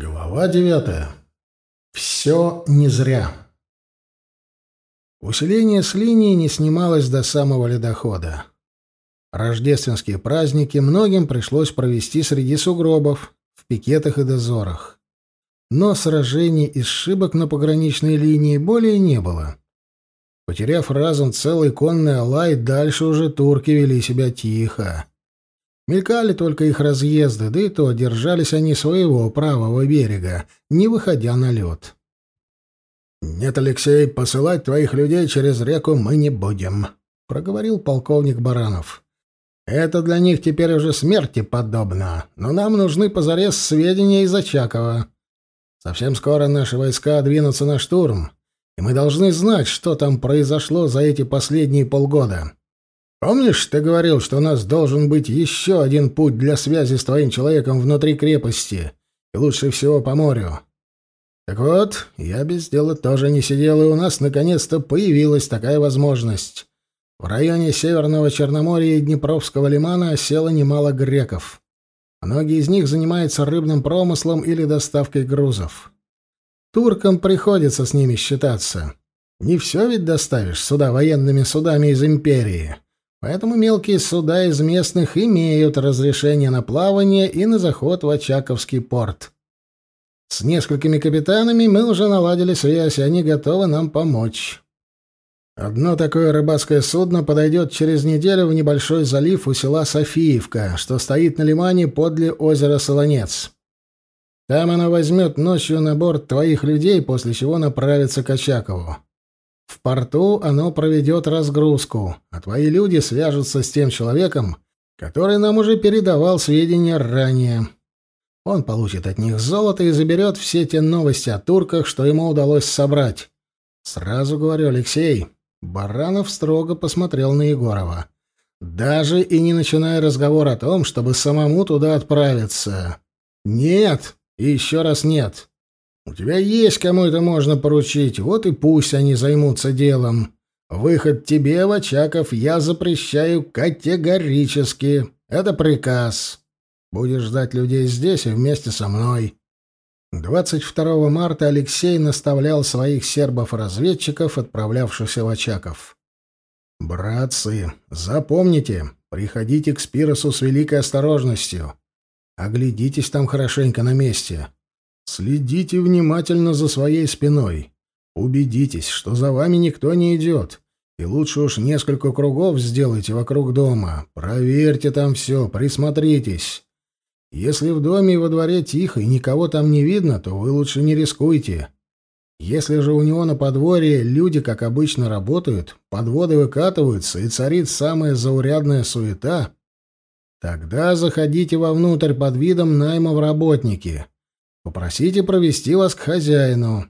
Глава девятая. Все не зря. Усиление с линии не снималось до самого ледохода. Рождественские праздники многим пришлось провести среди сугробов, в пикетах и дозорах. Но сражений и сшибок на пограничной линии более не было. Потеряв разум целый конный алай, дальше уже турки вели себя тихо. Мелькали только их разъезды, да и то держались они своего правого берега, не выходя на лед. «Нет, Алексей, посылать твоих людей через реку мы не будем», — проговорил полковник Баранов. «Это для них теперь уже смерти подобно, но нам нужны позарез сведения из Очакова. Совсем скоро наши войска двинутся на штурм, и мы должны знать, что там произошло за эти последние полгода. Помнишь, ты говорил, что у нас должен быть еще один путь для связи с твоим человеком внутри крепости, и лучше всего по морю? Так вот, я без дела тоже не сидел, и у нас наконец-то появилась такая возможность. В районе Северного Черноморья и Днепровского лимана осело немало греков. Многие из них занимаются рыбным промыслом или доставкой грузов. Туркам приходится с ними считаться. Не все ведь доставишь сюда военными судами из империи. Поэтому мелкие суда из местных имеют разрешение на плавание и на заход в Очаковский порт. С несколькими капитанами мы уже наладили связь, и они готовы нам помочь. Одно такое рыбацкое судно подойдет через неделю в небольшой залив у села Софиевка, что стоит на лимане подле озера Солонец. Там оно возьмет ночью на борт твоих людей, после чего направится к Очакову. В порту оно проведет разгрузку, а твои люди свяжутся с тем человеком, который нам уже передавал сведения ранее. Он получит от них золото и заберет все те новости о турках, что ему удалось собрать. Сразу говорю, Алексей, Баранов строго посмотрел на Егорова. Даже и не начиная разговор о том, чтобы самому туда отправиться. Нет, и еще раз нет. У тебя есть кому это можно поручить, вот и пусть они займутся делом. Выход тебе, Вачаков, я запрещаю категорически. Это приказ. Будешь ждать людей здесь и вместе со мной. 22 марта Алексей наставлял своих сербов-разведчиков, отправлявшихся в Очаков. «Братцы, запомните, приходите к Спиросу с великой осторожностью. Оглядитесь там хорошенько на месте. Следите внимательно за своей спиной. Убедитесь, что за вами никто не идет. И лучше уж несколько кругов сделайте вокруг дома. Проверьте там все, присмотритесь. Если в доме и во дворе тихо и никого там не видно, то вы лучше не рискуйте. Если же у него на подворье люди, как обычно, работают, подводы выкатываются и царит самая заурядная суета, тогда заходите вовнутрь под видом найма в работники. Попросите провести вас к хозяину.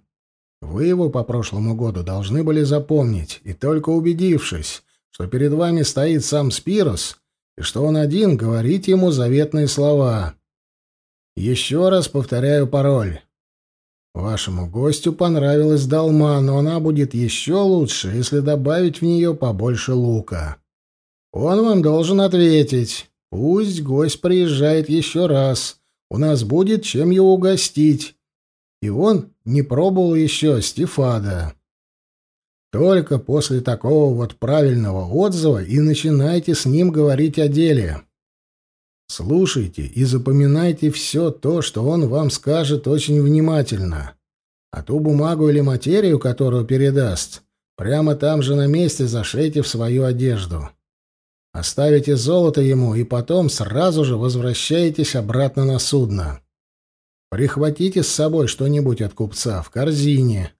Вы его по прошлому году должны были запомнить, и только убедившись, что перед вами стоит сам Спирос, и что он один, говорить ему заветные слова. Еще раз повторяю пароль. Вашему гостю понравилась долма, но она будет еще лучше, если добавить в нее побольше лука. Он вам должен ответить. Пусть гость приезжает еще раз, у нас будет чем его угостить. И он не пробовал еще стефада. Только после такого вот правильного отзыва и начинайте с ним говорить о деле. Слушайте и запоминайте все то, что он вам скажет очень внимательно. А ту бумагу или материю, которую передаст, прямо там же на месте зашейте в свою одежду. Оставите золото ему и потом сразу же возвращаетесь обратно на судно. Прихватите с собой что-нибудь от купца в корзине.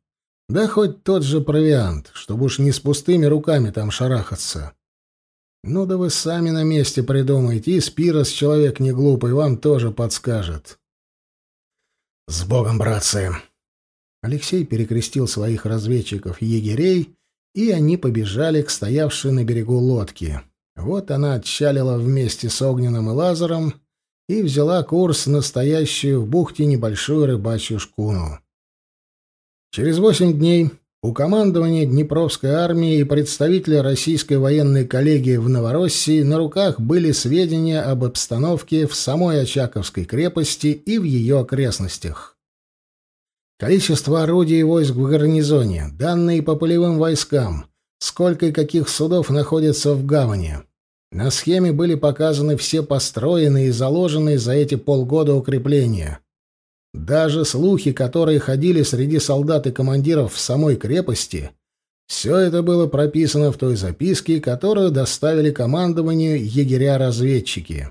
Да хоть тот же провиант, чтобы уж не с пустыми руками там шарахаться. Ну да вы сами на месте придумайте, и Спирос, человек не глупый, вам тоже подскажет. С Богом, братцы! Алексей перекрестил своих разведчиков-егерей, и они побежали к стоявшей на берегу лодке. Вот она отчалила вместе с Огненным и Лазаром и взяла курс на стоящую в бухте небольшую рыбачью шкуну. Через восемь дней у командования Днепровской армии и представителя российской военной коллегии в Новороссии на руках были сведения об обстановке в самой Очаковской крепости и в ее окрестностях. количество орудий и войск в гарнизоне, данные по полевым войскам, сколько и каких судов находится в гавани. На схеме были показаны все построенные и заложенные за эти полгода укрепления. Даже слухи, которые ходили среди солдат и командиров в самой крепости, все это было прописано в той записке, которую доставили командованию егеря-разведчики.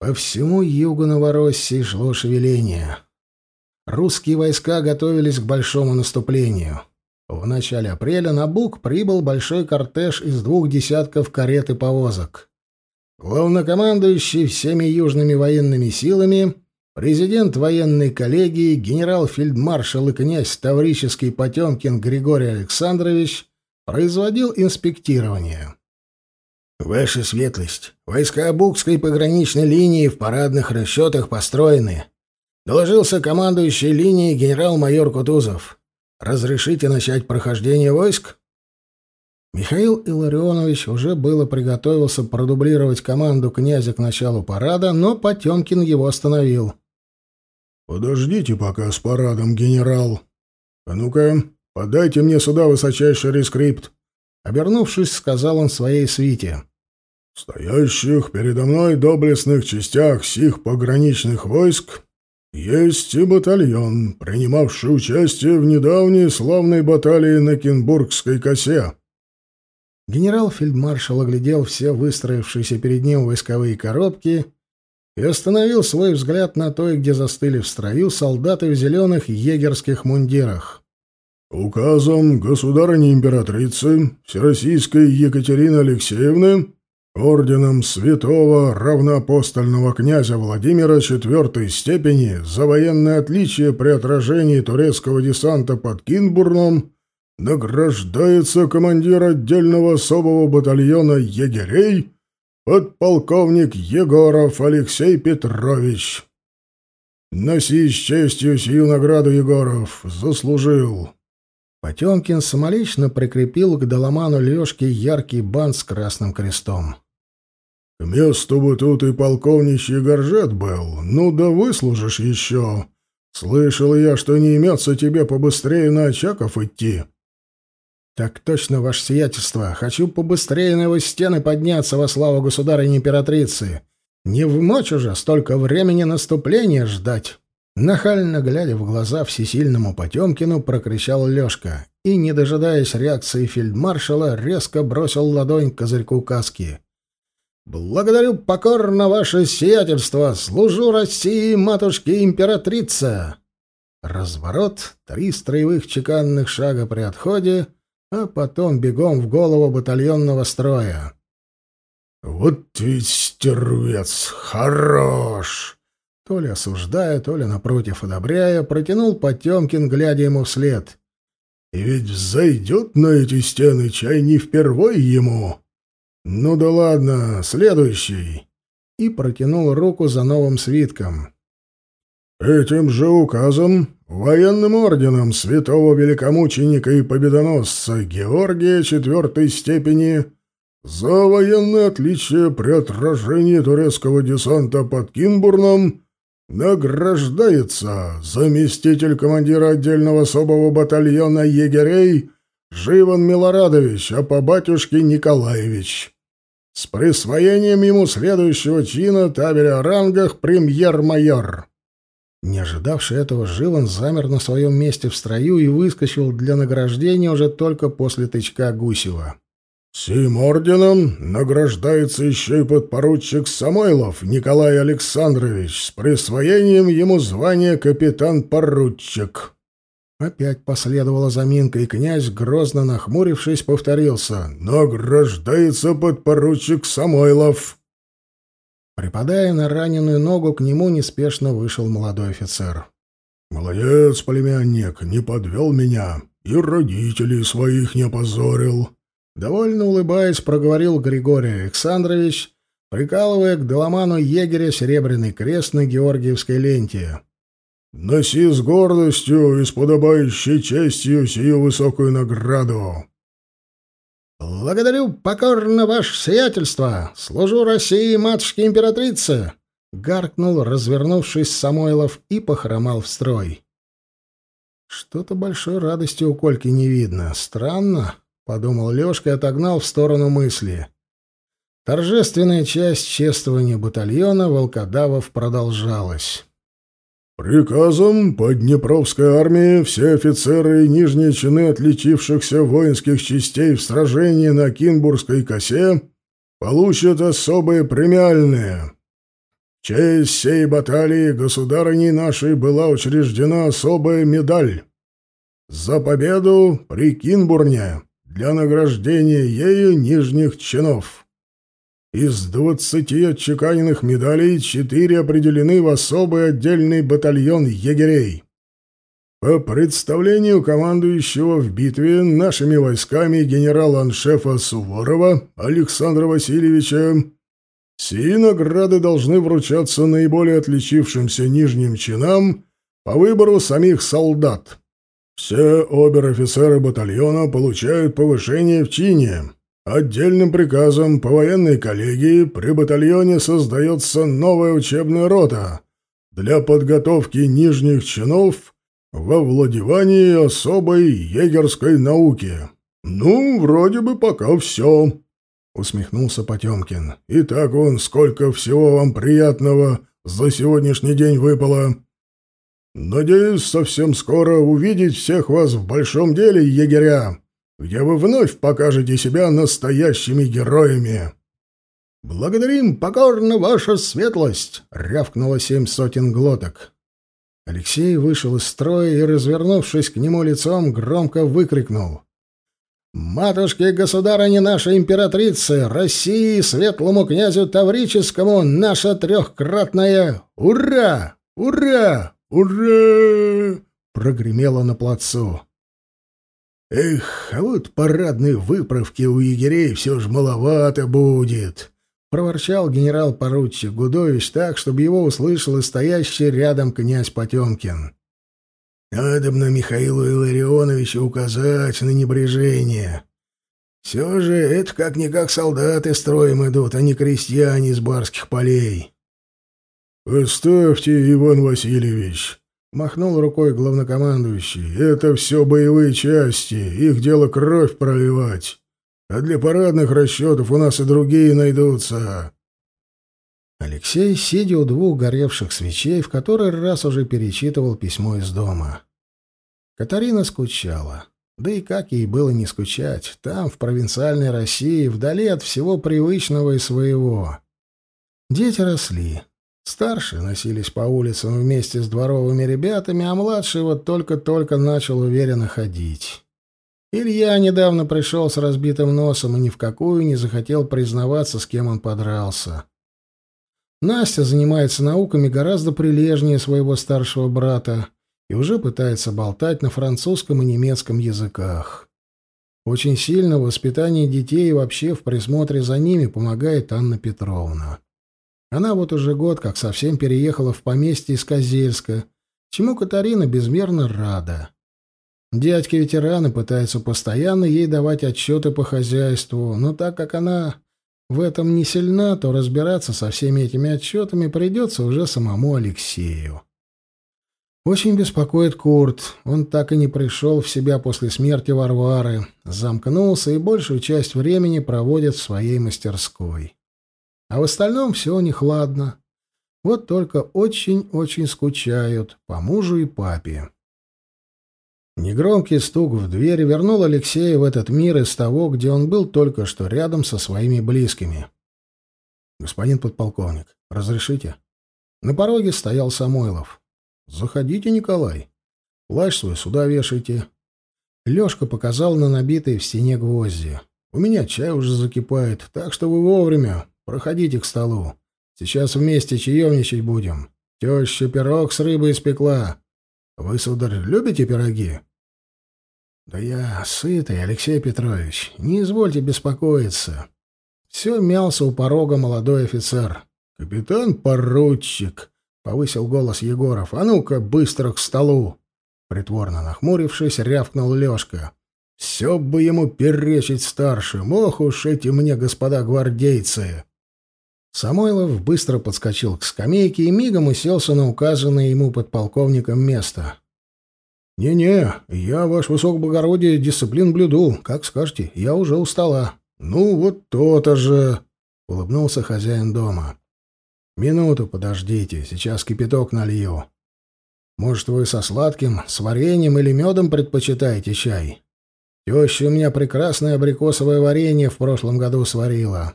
По всему югу Новороссии шло шевеление. Русские войска готовились к большому наступлению. В начале апреля на Буг прибыл большой кортеж из двух десятков карет и повозок. Главнокомандующий всеми южными военными силами Президент военной коллегии, генерал-фельдмаршал и князь Таврический Потемкин Григорий Александрович производил инспектирование. «Ваша светлость, войска Букской пограничной линии в парадных расчетах построены», доложился командующий линией генерал-майор Кутузов. «Разрешите начать прохождение войск?» Михаил Илларионович уже было приготовился продублировать команду князя к началу парада, но Потемкин его остановил. «Подождите пока с парадом, генерал. А ну-ка, подайте мне сюда высочайший рескрипт». Обернувшись, сказал он своей свите. «Стоящих передо мной доблестных частях сих пограничных войск есть и батальон, принимавший участие в недавней славной баталии на Кенбургской косе». Генерал-фельдмаршал оглядел все выстроившиеся перед ним войсковые коробки и остановил свой взгляд на той, где застыли в строю солдаты в зеленых егерских мундирах. «Указом государыни-императрицы Всероссийской Екатерины Алексеевны орденом святого равноапостольного князя Владимира четвертой степени за военное отличие при отражении турецкого десанта под Кинбурном награждается командир отдельного особого батальона егерей подполковник Егоров Алексей Петрович. Носи с честью сию награду, Егоров, заслужил. Потемкин самолично прикрепил к доломану Лёшки яркий бант с красным крестом. — К месту бы тут и полковничий горжет был, ну да выслужишь еще. Слышал я, что не имется тебе побыстрее на Очаков идти. «Так точно, ваше сиятельство. Хочу побыстрее на его стены подняться во славу государыни-императрицы. Не в ночь уже столько времени наступления ждать!» Нахально глядя в глаза всесильному Потемкину, прокричал Лёшка и, не дожидаясь реакции фельдмаршала, резко бросил ладонь к козырьку каски. «Благодарю покорно ваше сиятельство! Служу России, матушке-императрица!» Разворот, три строевых чеканных шага при отходе — а потом бегом в голову батальонного строя. «Вот ведь стервец! Хорош!» То ли осуждая, то ли, напротив, одобряя, протянул Потемкин, глядя ему вслед. «И ведь взойдет на эти стены чай не впервой ему. Ну да ладно, следующий!» И протянул руку за новым свитком. Этим же указом военным орденом святого великомученика и победоносца Георгия четвертой степени за военное отличие при отражении турецкого десанта под Кинбурном награждается заместитель командира отдельного особого батальона егерей Живан Милорадович, а по батюшке Николаевич. С присвоением ему следующего чина табеля о рангах премьер-майор. Не ожидавший этого, Живан замер на своем месте в строю и выскочил для награждения уже только после тычка Гусева. «Сим орденом награждается еще и подпоручик Самойлов Николай Александрович с присвоением ему звания капитан-поручик». Опять последовала заминка, и князь, грозно нахмурившись, повторился. «Награждается подпоручик Самойлов». Припадая на раненую ногу, к нему неспешно вышел молодой офицер. «Молодец, племянник, не подвел меня и родителей своих не опозорил». Довольно улыбаясь, проговорил Григорий Александрович, прикалывая к доломану егеря серебряный крест на георгиевской ленте. «Носи с гордостью и с подобающей честью сию высокую награду. «Благодарю покорно ваше сиятельство! Служу России, матушке-императрице!» — гаркнул, развернувшись Самойлов, и похромал в строй. Что-то большой радости у Кольки не видно. Странно, — подумал Лёшка и отогнал в сторону мысли. Торжественная часть чествования батальона волкодавов продолжалась. Приказом по Днепровской армии все офицеры и нижние чины отличившихся воинских частей в сражении на Кинбургской косе получат особые премиальные. В честь сей баталии государыней нашей была учреждена особая медаль. За победу при Кинбурне для награждения ею нижних чинов. Из двадцати отчеканенных медалей четыре определены в особый отдельный батальон егерей. По представлению командующего в битве нашими войсками генерала-аншефа Суворова Александра Васильевича, сии награды должны вручаться наиболее отличившимся нижним чинам по выбору самих солдат. Все обер-офицеры батальона получают повышение в чине. Отдельным приказом по военной коллегии при батальоне создается новая учебная рота для подготовки нижних чинов во владевании особой егерской науки. Ну, вроде бы пока все, — усмехнулся Потемкин. — И так вон сколько всего вам приятного за сегодняшний день выпало. Надеюсь, совсем скоро увидеть всех вас в большом деле, егеря где вы вновь покажете себя настоящими героями. «Благодарим покорно, ваша светлость!» — рявкнуло семь сотен глоток. Алексей вышел из строя и, развернувшись к нему лицом, громко выкрикнул. «Матушке государыне нашей императрицы, России, светлому князю Таврическому, наша трехкратная «Ура! Ура! Ура!» прогремело на плацу. «Эх, а вот парадной выправки у егерей все же маловато будет», — проворчал генерал-поручик Гудович так, чтобы его услышал и стоящий рядом князь Потемкин. «Надобно Михаилу Илларионовичу указать на небрежение. Все же это как-никак солдаты строем идут, а не крестьяне из барских полей». «Оставьте, Иван Васильевич», Махнул рукой главнокомандующий. «Это все боевые части, их дело кровь проливать. А для парадных расчетов у нас и другие найдутся». Алексей, сидя у двух горевших свечей, в который раз уже перечитывал письмо из дома. Катарина скучала. Да и как ей было не скучать, там, в провинциальной России, вдали от всего привычного и своего. Дети росли. Старшие носились по улицам вместе с дворовыми ребятами, а младший вот только-только начал уверенно ходить. Илья недавно пришел с разбитым носом и ни в какую не захотел признаваться, с кем он подрался. Настя занимается науками гораздо прилежнее своего старшего брата и уже пытается болтать на французском и немецком языках. Очень сильно в воспитании детей и вообще в присмотре за ними помогает Анна Петровна. Она вот уже год как совсем переехала в поместье из Козельска, чему Катарина безмерно рада. Дядьки-ветераны пытаются постоянно ей давать отчеты по хозяйству, но так как она в этом не сильна, то разбираться со всеми этими отчетами придется уже самому Алексею. Очень беспокоит Курт. Он так и не пришел в себя после смерти Варвары, замкнулся и большую часть времени проводит в своей мастерской. А в остальном все нехладно. Вот только очень-очень скучают по мужу и папе. Негромкий стук в дверь вернул Алексея в этот мир из того, где он был только что рядом со своими близкими. «Господин подполковник, разрешите?» На пороге стоял Самойлов. «Заходите, Николай. Плащ свой сюда вешайте». Лёшка показал на набитые в стене гвозди. «У меня чай уже закипает, так что вы вовремя. Проходите к столу. Сейчас вместе чаевничать будем. Теща пирог с рыбой испекла. Вы, сударь, любите пироги? Да я сытый, Алексей Петрович. Не извольте беспокоиться. Все мялся у порога молодой офицер. Капитан-поручик, повысил голос Егоров. А ну-ка, быстро к столу. Притворно нахмурившись, рявкнул Лёшка. Все бы ему перечить старшим. Ох уж эти мне господа гвардейцы. Самойлов быстро подскочил к скамейке и мигом уселся на указанное ему подполковником место. «Не-не, я, ваш высокоблагородие, дисциплин блюду. Как скажете, я уже устала». «Ну, вот то-то же!» — улыбнулся хозяин дома. «Минуту подождите, сейчас кипяток налью. Может, вы со сладким, с вареньем или медом предпочитаете чай? Теща у меня прекрасное абрикосовое варенье в прошлом году сварила».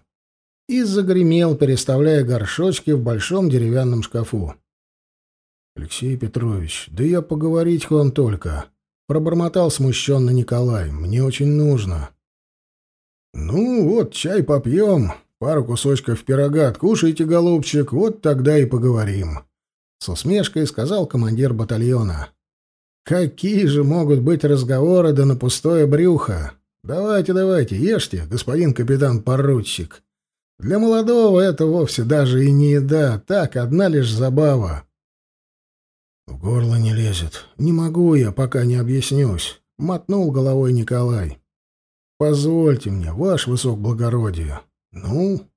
И загремел, переставляя горшочки в большом деревянном шкафу. «Алексей Петрович, да я поговорить к вам только», — пробормотал смущенно Николай. «Мне очень нужно». «Ну вот, чай попьем, пару кусочков пирога откушайте, голубчик, вот тогда и поговорим», — с усмешкой сказал командир батальона. «Какие же могут быть разговоры да на пустое брюхо? Давайте, давайте, ешьте, господин капитан-поручик. Для молодого это вовсе даже и не еда, так, одна лишь забава». «В горло не лезет. Не могу я, пока не объяснюсь», — мотнул головой Николай. «Позвольте мне, ваш высокоблагородие». «Ну,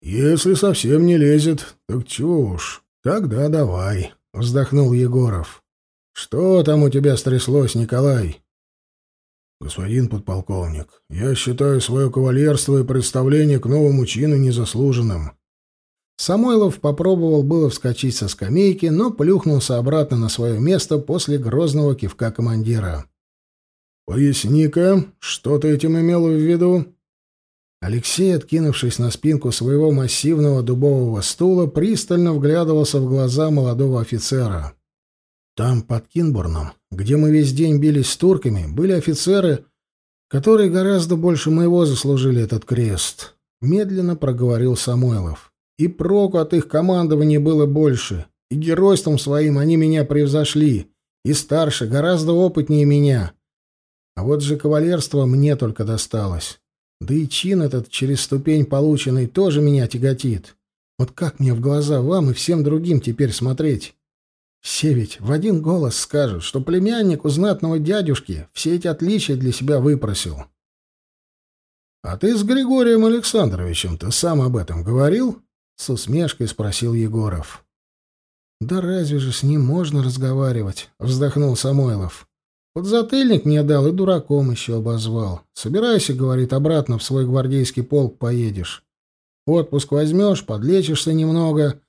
если совсем не лезет, так чего уж, тогда давай», — вздохнул Егоров. «Что там у тебя стряслось, Николай?» «Господин подполковник, я считаю свое кавалерство и представление к новому чину незаслуженным. Самойлов попробовал было вскочить со скамейки, но плюхнулся обратно на свое место после грозного кивка командира. «Поясни-ка, что ты этим имел в виду?» Алексей, откинувшись на спинку своего массивного дубового стула, пристально вглядывался в глаза молодого офицера. Там, под Кинбурном, где мы весь день бились с турками, были офицеры, которые гораздо больше моего заслужили этот крест. Медленно проговорил Самойлов. И проку от их командования было больше, и геройством своим они меня превзошли, и старше, гораздо опытнее меня. А вот же кавалерство мне только досталось. Да и чин этот через ступень полученный тоже меня тяготит. Вот как мне в глаза вам и всем другим теперь смотреть? Все ведь в один голос скажут, что племянник у знатного дядюшки все эти отличия для себя выпросил. — А ты с Григорием Александровичем-то сам об этом говорил? — с усмешкой спросил Егоров. «Да разве же с ним можно разговаривать?» — вздохнул Самойлов. «Подзатыльник мне дал и дураком еще обозвал. Собирайся, — говорит, — обратно в свой гвардейский полк поедешь. Отпуск возьмешь, подлечишься немного.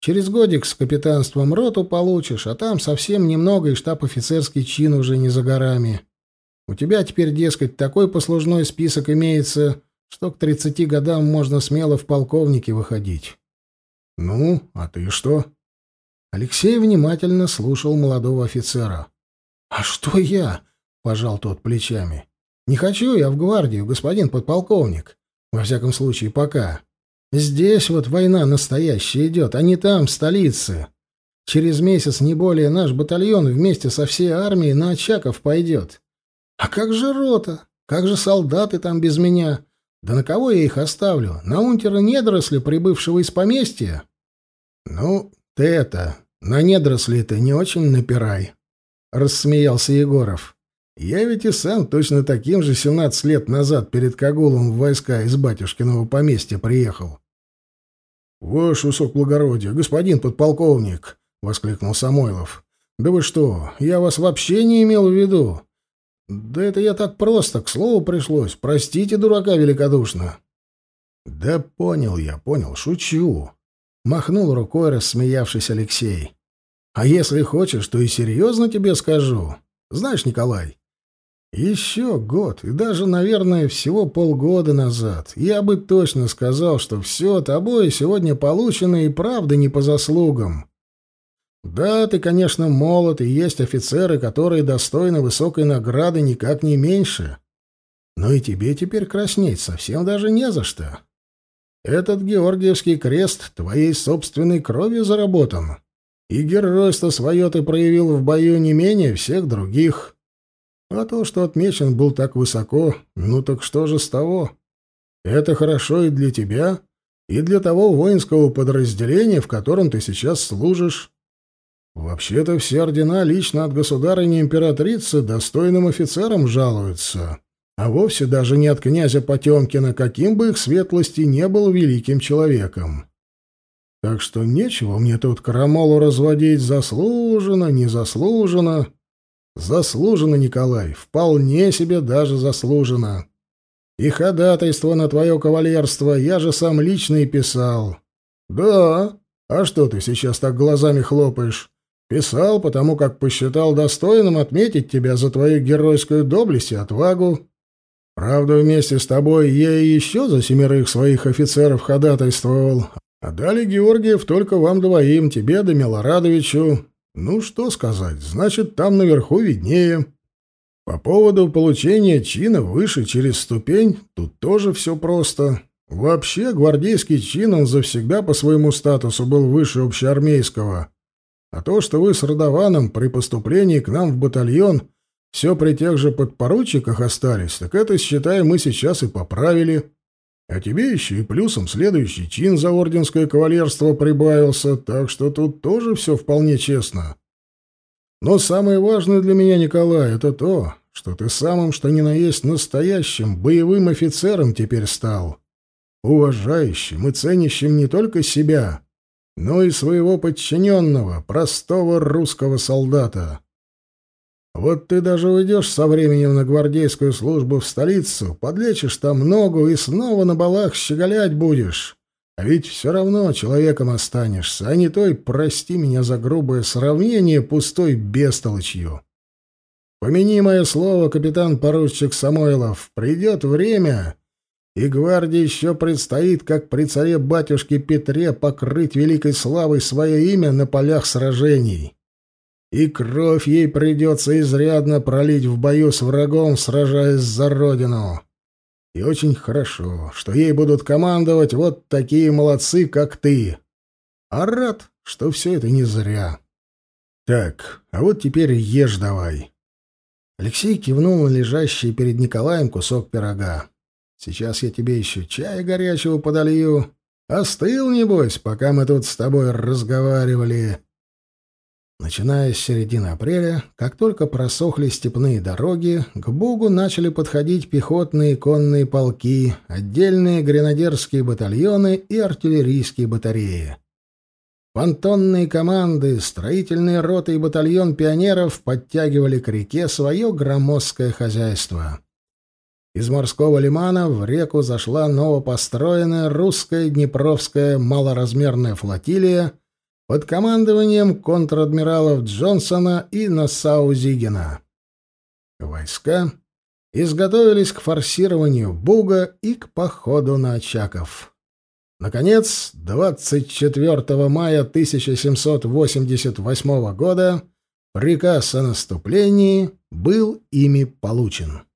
Через годик с капитанством роту получишь, а там совсем немного и штаб-офицерский чин уже не за горами. У тебя теперь, дескать, такой послужной список имеется, что к тридцати годам можно смело в полковнике выходить. Ну, а ты что? Алексей внимательно слушал молодого офицера. А что я? пожал тот плечами. Не хочу я в гвардию, господин подполковник. Во всяком случае, пока. Здесь вот война настоящая идет, а не там, в столице. Через месяц, не более, наш батальон вместе со всей армией на Очаков пойдет. А как же рота? Как же солдаты там без меня? Да на кого я их оставлю? На унтера недоросли, прибывшего из поместья? Ну, ты это, на недоросли ты не очень напирай, — рассмеялся Егоров. Я ведь и сам точно таким же семнадцать лет назад перед Кагулом в войска из батюшкиного поместья приехал. — Ваше высокоблагородие, господин подполковник! — воскликнул Самойлов. — Да вы что, я вас вообще не имел в виду. Да это я так просто, к слову пришлось. Простите, дурака великодушно. Да понял я, понял, шучу. Махнул рукой, рассмеявшись Алексей. А если хочешь, то и серьезно тебе скажу. Знаешь, Николай, еще год, и даже, наверное, всего полгода назад, я бы точно сказал, что все тобой сегодня получено и правда не по заслугам. Да, ты, конечно, молод, и есть офицеры, которые достойны высокой награды никак не меньше. Но и тебе теперь краснеть совсем даже не за что. Этот Георгиевский крест твоей собственной кровью заработан. И геройство свое ты проявил в бою не менее всех других. А то, что отмечен был так высоко, ну так что же с того? Это хорошо и для тебя, и для того воинского подразделения, в котором ты сейчас служишь. Вообще-то все ордена лично от государыни-императрицы достойным офицерам жалуются, а вовсе даже не от князя Потемкина, каким бы их светлости не был великим человеком. Так что нечего мне тут крамолу разводить, заслуженно, незаслуженно. Заслуженно, Николай, вполне себе даже заслуженно. И ходатайство на твое кавалерство я же сам лично и писал. Да, а что ты сейчас так глазами хлопаешь? Писал, потому как посчитал достойным отметить тебя за твою геройскую доблесть и отвагу. Правда, вместе с тобой я и еще за семерых своих офицеров ходатайствовал. А дали Георгиев только вам двоим, тебе да Милорадовичу. Ну, что сказать, значит, там наверху виднее. По поводу получения чина выше через ступень, тут тоже все просто. Вообще, гвардейский чин, он завсегда по своему статусу был выше общеармейского. А то, что вы с Родованом при поступлении к нам в батальон все при тех же подпоручиках остались, так это, считай, мы сейчас и поправили. А тебе еще и плюсом следующий чин за орденское кавалерство прибавился, так что тут тоже все вполне честно. Но самое важное для меня, Николай, это то, что ты самым что ни на есть настоящим боевым офицером теперь стал, уважающим и ценящим не только себя, но и своего подчиненного, простого русского солдата. Вот ты даже уйдешь со временем на гвардейскую службу в столицу, подлечишь там ногу и снова на балах щеголять будешь. А ведь все равно человеком останешься, а не той, прости меня за грубое сравнение, пустой бестолочью. Помяни мое слово, капитан-поручик Самойлов, придет время, и гвардии еще предстоит, как при царе-батюшке Петре, покрыть великой славой свое имя на полях сражений и кровь ей придется изрядно пролить в бою с врагом, сражаясь за родину. И очень хорошо, что ей будут командовать вот такие молодцы, как ты. А рад, что все это не зря. Так, а вот теперь ешь давай. Алексей кивнул на лежащий перед Николаем кусок пирога. Сейчас я тебе еще чая горячего подолью. Остыл, небось, пока мы тут с тобой разговаривали. Начиная с середины апреля, как только просохли степные дороги, к Бугу начали подходить пехотные и конные полки, отдельные гренадерские батальоны и артиллерийские батареи. Понтонные команды, строительные роты и батальон пионеров подтягивали к реке свое громоздкое хозяйство. Из морского лимана в реку зашла новопостроенная русская Днепровская малоразмерная флотилия — под командованием контр-адмиралов Джонсона и Нассау-Зигена. Войска изготовились к форсированию Буга и к походу на Очаков. Наконец, 24 мая 1788 года приказ о наступлении был ими получен.